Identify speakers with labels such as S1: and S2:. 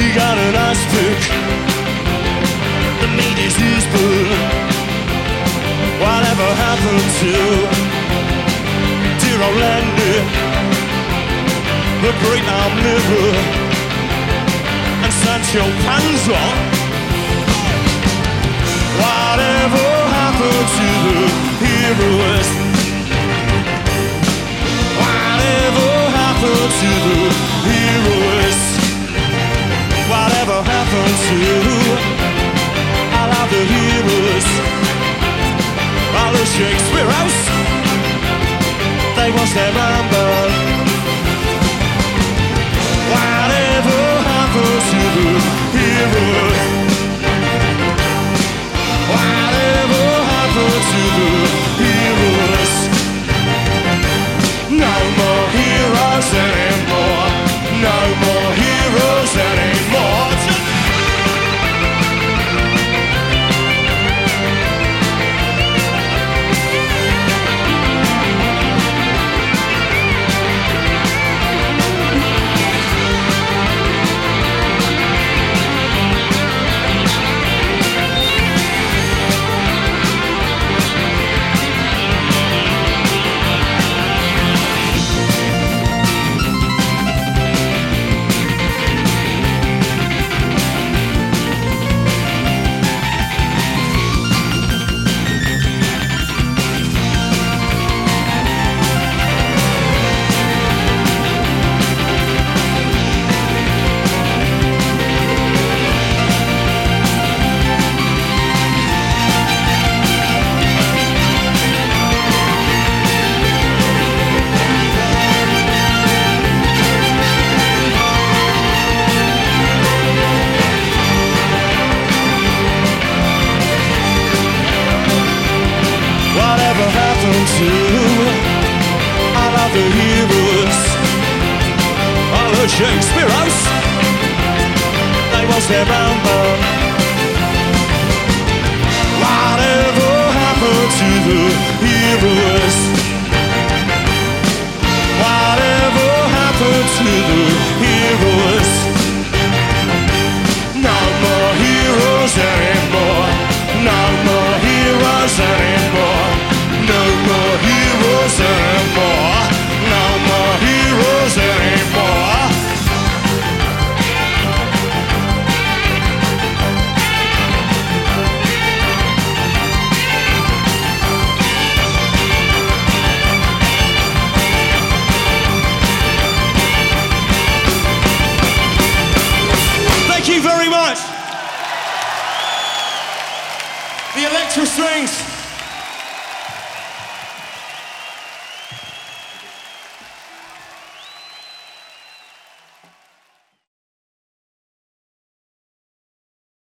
S1: He got an ice pick. The meat is his food. Whatever happened to dear old Landy? The great omnivore and Sancho Panza. Whatever happened to the heroes? Whatever happened to the they Whatever happened to all of the heroes? All the Shakespeare's, they was their number. Whatever happened to the heroes? Whatever happened to the heroes? No more heroes anymore. No more heroes anymore. The Electro Strings.